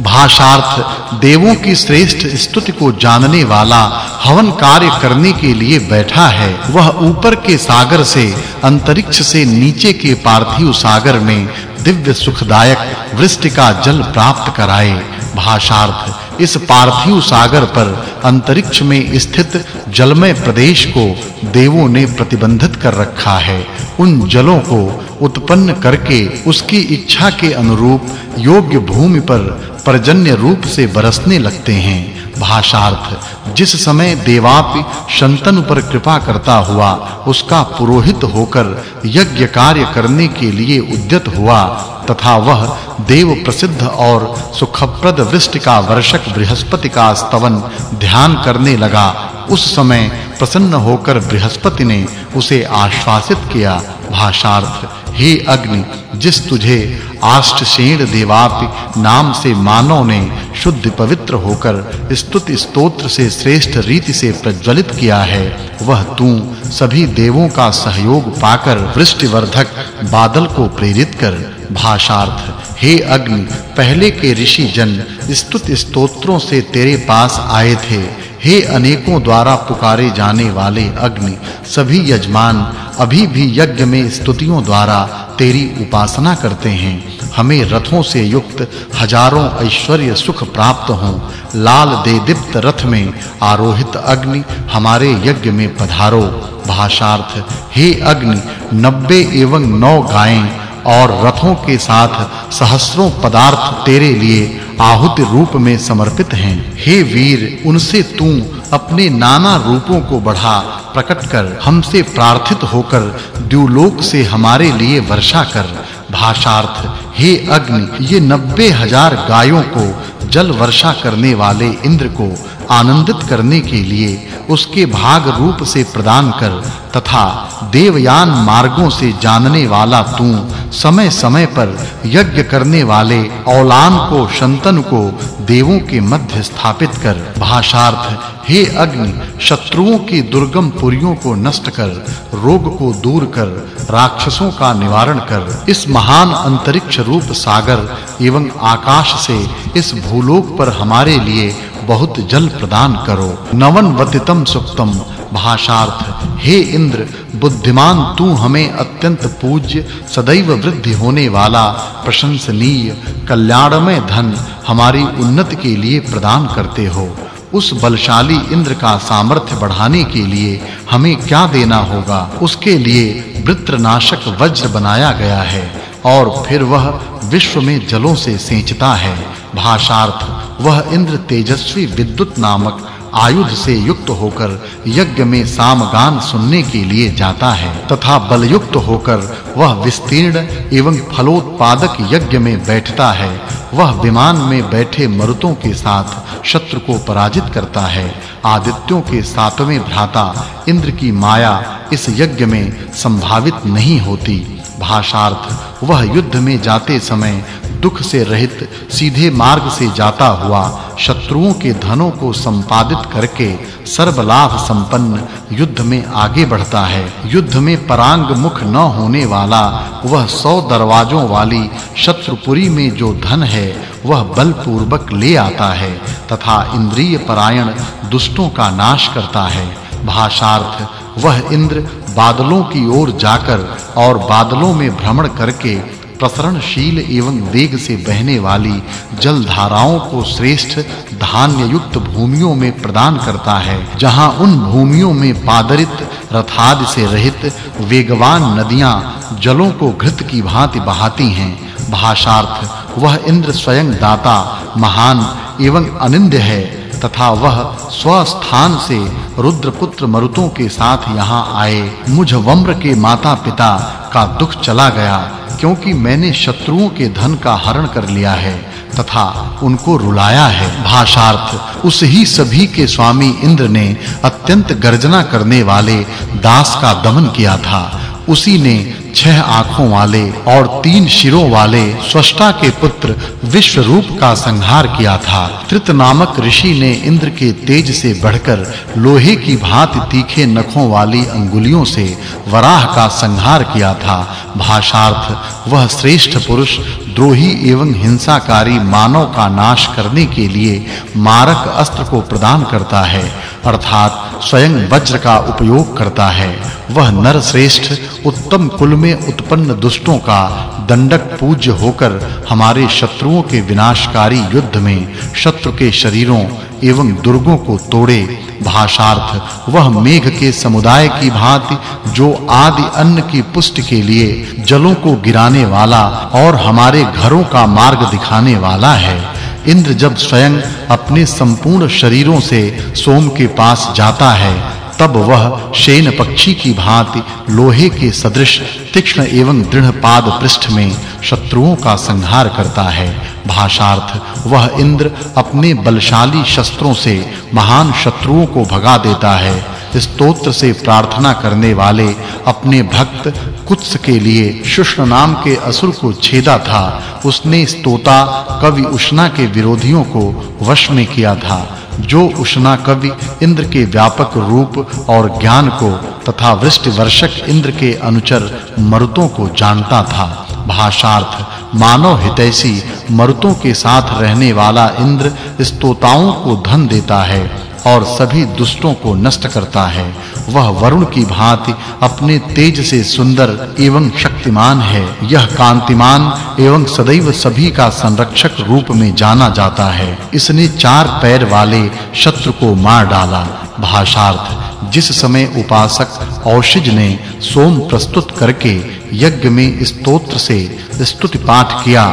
भाषार्थ देवों की श्रेष्ठ स्तुति को जानने वाला, हवन कार्य करने के लिए बैठा है। वह ऊपर के सागर से, अंतरिक्ष से नीचे के पार्थिव सागर में दिव्य सुखदायक वृष्टि का जल प्राप्त कराए। भाषार्थ, इस पार्थिव सागर पर अंतरिक्ष में स्थित जलमय प्रदेश को देवों ने प्रतिबंधित कर रखा है। उन जलों को उत्पन्न करके उसकी इच्छा के अनुरूप योग्य भूमि पर पर्जन्य रूप से बरसने लगते हैं। भाषार्थ, जिस समय देवापि शंतनु पर कृपा करता हुआ, उसका पुरोहित होकर यज्ञ कार्य करने के लिए उद्यत हुआ, तथा वह देव प्रसिद्ध और सुखप्रद वृष्टि का वर्षक बृहस्पति का स्तवन ध्यान करने लगा। उस समय प्रसन्न होकर बृहस्पति ने उसे आश्वासित किया, भाषार्थ, हे अग्नि, जिस तुझे आष्टसेन देवापि नाम से मानव ने शुद्ध पवित्र होकर स्तुति स्तोत्र से श्रेष्ठ रीति से प्रज्वलित किया है। वह तू सभी देवों का सहयोग पाकर वृष्टिवर्धक बादल को प्रेरित कर, भाषार्थ, हे अग्नि, पहले के ऋषि जन स्तुति स्तोत्रों से तेरे पास आए थे। हे अनेकों द्वारा पुकारे जाने वाले अग्नि, सभी यजमान, अभी भी यज्ञ में स्तुतियों द्वारा तेरी उपासना करते हैं। हमें रथों से युक्त हज़ारों ऐश्वर्य सुख प्राप्त हों। लाल दे दीप्त रथ में आरोहित अग्नि हमारे यज्ञ में पधारो। भाषार्थ, हे अग्नि 90 एवं 9 गायें और रथों के साथ सहस्त्रों पदार्थ तेरे लिए आहुति रूप में समर्पित हैं। हे वीर, उनसे तू अपने नाना रूपों को बढ़ा, प्रकट कर, हमसे प्रार्थित होकर, द्युलोक से हमारे लिए वर्षा कर। भाषार्थ, हे अग्नि, ये नब्बे हज़ार गायों को, जल वर्षा करने वाले इंद्र को आनंदित करने के लिए उसके भाग रूप से प्रदान कर तथा देवयान मार्गों से जानने वाला तू समय-समय पर यज्ञ करने वाले औलान को, शंतन को देवों के मध्य स्थापित कर। भाषार्थ, हे अग्नि, शत्रुओं की दुर्गम पुरियों को नष्ट कर, रोग को दूर कर, राक्षसों का निवारण कर। इस महान अंतरिक्ष रूप सागर एवं आकाश से इस भूलोक पर हमारे लिए बहुत जल प्रदान करो। नवन वतितम सुक्तम। भाषार्थ, हे इंद्र, बुद्धिमान, तू हमें अत्यंत पूज्य, सदैव वृद्धि होने वाला, प्रशंसनीय, कल्याणमय धन हमारी उन्नति के लिए प्रदान करते हो। उस बलशाली इंद्र का सामर्थ्य बढ़ाने के लिए हमें क्या देना होगा? उसके लिए वृत्रनाशक वज्र बनाया गया है। और फिर वह विश्व में जलों से सेंचता है। भाषार्थ, वह इंद्र तेजस्वी विद्युत नामक आयुध से युक्त होकर यज्ञ में सामगान सुनने के लिए जाता है, तथा बलयुक्त होकर वह विस्तीर्ण एवं फलोत्पादक यज्ञ में बैठता है। वह विमान में बैठे मरुतों के साथ शत्रु को पराजित करता है। आदित्यों के सातवें भ्राता इंद्र की माया इस यज्ञ में संभावित नहीं होती। भाषार्थ, वह युद्ध में जाते समय दुख से रहित, सीधे मार्ग से जाता हुआ, शत्रुओं के धनों को संपादित करके सर्वलाभ संपन्न युद्ध में आगे बढ़ता है। युद्ध में परांग मुख न होने वाला, वह सौ दरवाजों वाली शत्रुपुरी में जो धन है, वह बल पूर्वक ले आता है, तथा इंद्रिय परायण दुष्टों का नाश करता है। भाषार्थ, वह इंद्र बादलों की ओर जाकर और बादलों में भ्रमण करके प्रसरणशील एवं वेग से बहने वाली जल धाराओं को श्रेष्ठ धान्य युक्त भूमियों में प्रदान करता है, जहाँ उन भूमियों में पादरित, रथादि से रहित, वेगवान नदियाँ जलों को घृत की भांति बहाती हैं। भाषार्थ, वह इंद्र स्वयं दाता, महान एवं अनिंद्य है। तथा वह स्वस्थान से रुद्रपुत्र मरुतों के साथ यहाँ आए। मुझ वम्र के माता-पिता का दुख चला गया, क्योंकि मैंने शत्रुओं के धन का हरण कर लिया है तथा उनको रुलाया है। भाषार्थ, उस ही सभी के स्वामी इंद्र ने अत्यंत गर्जना करने वाले दास का दमन किया था। उसी ने छह आँखों वाले और तीन शिरों वाले स्रष्टा के पुत्र विश्वरूप का संहार किया था। त्रित नामक ऋषि ने इंद्र के तेज से बढ़कर लोहे की भांति तीखे नखों वाली अंगुलियों से वराह का संहार किया था। भाषार्थ, वह श्रेष्ठ पुरुष, द्रोही एवं हिंसाकारी मानव का नाश करने के लिए मारक अस्त्र को प्रदान करता है। अर्थात स्वयं वज्र का उपयोग करता है। वह नर श्रेष्ठ उत्तम कुल में उत्पन्न दुष्टों का दंडक पूज्य होकर हमारे शत्रुओं के विनाशकारी युद्ध में शत्रु के शरीरों एवं दुर्गों को तोड़े। भाषार्थ, वह मेघ के समुदाय की भांति जो आदि अन्न की पुष्टि के लिए जलों को गिराने वाला और हमारे घरों का मार्ग दिखाने वाला है। इंद्र जब स्वयं अपने संपूर्ण शरीरों से सोम के पास जाता है, तब वह शेन पक्षी की भांति लोहे के सदृश, तीक्ष्ण एवं दृढ़ पाद पृष्ठ में शत्रुओं का संहार करता है। भाषार्थ, वह इंद्र अपने बलशाली शस्त्रों से महान शत्रुओं को भगा देता है। स्तोत्र से प्रार्थना करने वाले अपने भक्त कुत्स के लिए शुष्ण नाम के असुर को छेदा था। उसने स्तोता कवि उष्णा के विरोधियों को वश में किया था। जो उष्णा कवि इंद्र के व्यापक रूप और ज्ञान को तथा वृष्टि वर्षक इंद्र के अनुचर मरुतों को जानता था। भाषार्थ, मानव हितैषी मरुतों के साथ रहने वाला इंद्र स्तोताओं को धन देता है। और सभी दुष्टों को नष्ट करता है। वह वरुण की भांति अपने तेज से सुंदर एवं शक्तिमान है। यह कांतिमान एवं सदैव सभी का संरक्षक रूप में जाना जाता है। इसने चार पैर वाले शत्रु को मार डाला। भाषार्थ, जिस समय उपासक औषिज ने सोम प्रस्तुत करके यज्ञ में स्तोत्र से स्तुति पाठ किया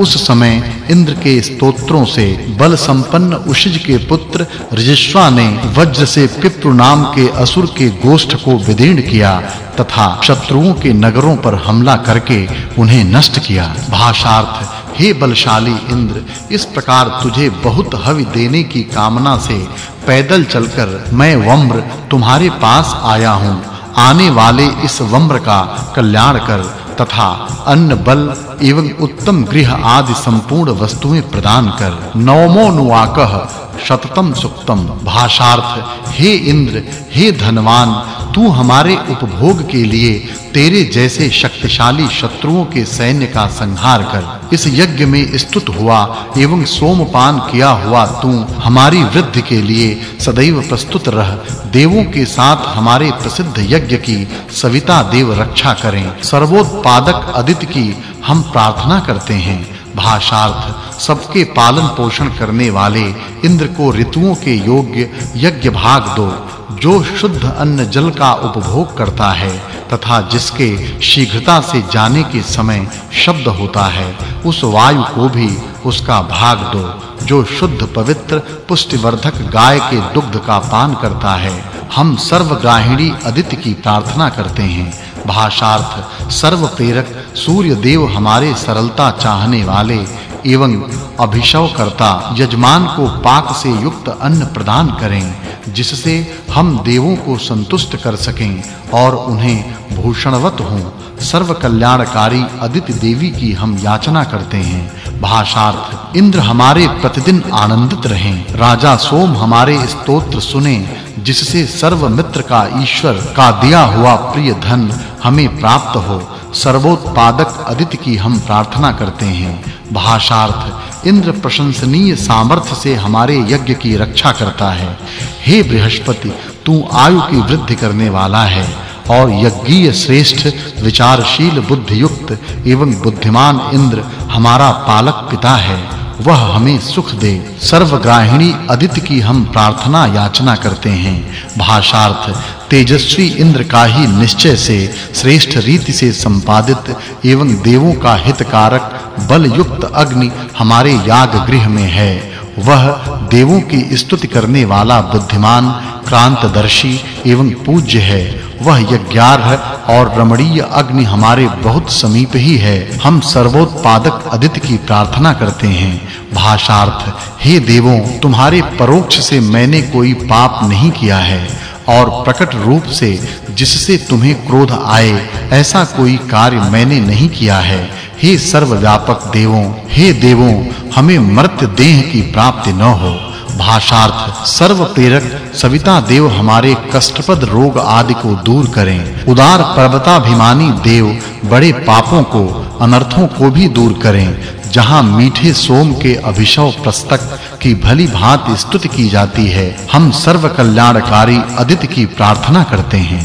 उस समय इंद्र के स्तोत्रों से बल संपन्न उशिज के पुत्र रजस्वा ने वज्र से पिप्रु नाम के असुर के गोष्ठ को विदीर्ण किया तथा शत्रुओं के नगरों पर हमला करके उन्हें नष्ट किया। भाषार्थ, हे बलशाली इंद्र, इस प्रकार तुझे बहुत हवि देने की कामना से पैदल चलकर मैं वम्र तुम्हारे पास आया हूँ। आने वाले इस वम्र का कल्याण कर तथा अन्न बल एवं उत्तम गृह आदि संपूर्ण वस्तुएँ प्रदान कर नवमो नुवाकह शततम सुक्तम भाषार्थ, हे इंद्र, हे धनवान, तू हमारे उपभोग के लिए तेरे जैसे शक्तिशाली शत्रुओं के सैन्य का संहार कर। इस यज्ञ में स्तुत हुआ एवं सोमपान किया हुआ तू हमारी वृद्धि के लिए सदैव प्रस्तुत रह। देवों के साथ हमारे प्रसिद्ध यज्ञ की सविता देव रक्षा करें। सर्वोत्पादक अदिति की हम प्रार्थना करते हैं। भाषार्थ, सबके पालन पोषण करने वाले इंद्र को ऋतुओं के योग्य यज्ञ भाग दो, जो शुद्ध अन्न जल का उपभोग करता है, तथा जिसके शीघ्रता से जाने के समय शब्द होता है, उस वायु को भी उसका भाग दो, जो शुद्ध पवित्र पुष्टिवर्धक गाय के दुग्ध का पान करता है। हम सर्वग्राहिणी अदिति की प्रार्थना करते हैं। भाषार्थ सर्व प्रेरक सूर्य देव हमारे सरलता चाहने वाले एवं अभिषव करता यजमान को पाक से युक्त अन्न प्रदान करें, जिससे हम देवों को संतुष्ट कर सकें। और उन्हें भूषणवत हों। सर्व कल्याणकारी अदिति देवी की हम याचना करते हैं। भाषार्थ, इंद्र हमारे प्रतिदिन आनंदित रहें। राजा सोम हमारे स्तोत्र सुने, जिससे सर्व मित्र का ईश्वर का दिया हुआ प्रिय धन हमें प्राप्त हो। सर्वोत्पादक अदिति की हम प्रार्थना करते हैं। भाषार्थ, इंद्र प्रशंसनीय सामर्थ्य से हमारे यज्ञ की रक्षा करता है। हे बृहस्पति, तू आयु की वृद्धि करने वाला है। और यज्ञीय श्रेष्ठ, विचारशील बुद्धि युक्त एवं बुद्धिमान इंद्र हमारा पालक पिता है। वह हमें सुख दे। सर्वग्राहिणी अदिति की हम प्रार्थना याचना करते हैं। भाषार्थ, तेजस्वी इंद्र का ही निश्चय से, श्रेष्ठ रीति से संपादित एवं देवों का हितकारक बल युक्त अग्नि हमारे याग गृह में है। वह देवों की स्तुति करने वाला बुद्धिमान, क्रांतदर्शी एवं पूज्य है। वह यज्ञार्ह और रमणीय अग्नि हमारे बहुत समीप ही है। हम सर्वोत्पादक अदिति की प्रार्थना करते हैं। भाषार्थ, हे देवों, तुम्हारे परोक्ष से मैंने कोई पाप नहीं किया है और प्रकट रूप से जिससे तुम्हें क्रोध आए, ऐसा कोई कार्य मैंने नहीं किया है। हे सर्वव्यापक देवों, हे देवों, हमें मर्त्य देह की प्राप्ति न हो। भाषार्थ सर्व प्रेरक सविता देव हमारे कष्टपद रोग आदि को दूर करें। उदार पर्वताभिमानी देव, बड़े पापों को, अनर्थों को भी दूर करें, जहाँ मीठे सोम के अभिषव प्रस्तक की भली भांति स्तुति की जाती है। हम सर्व कल्याणकारी अदिति की प्रार्थना करते हैं।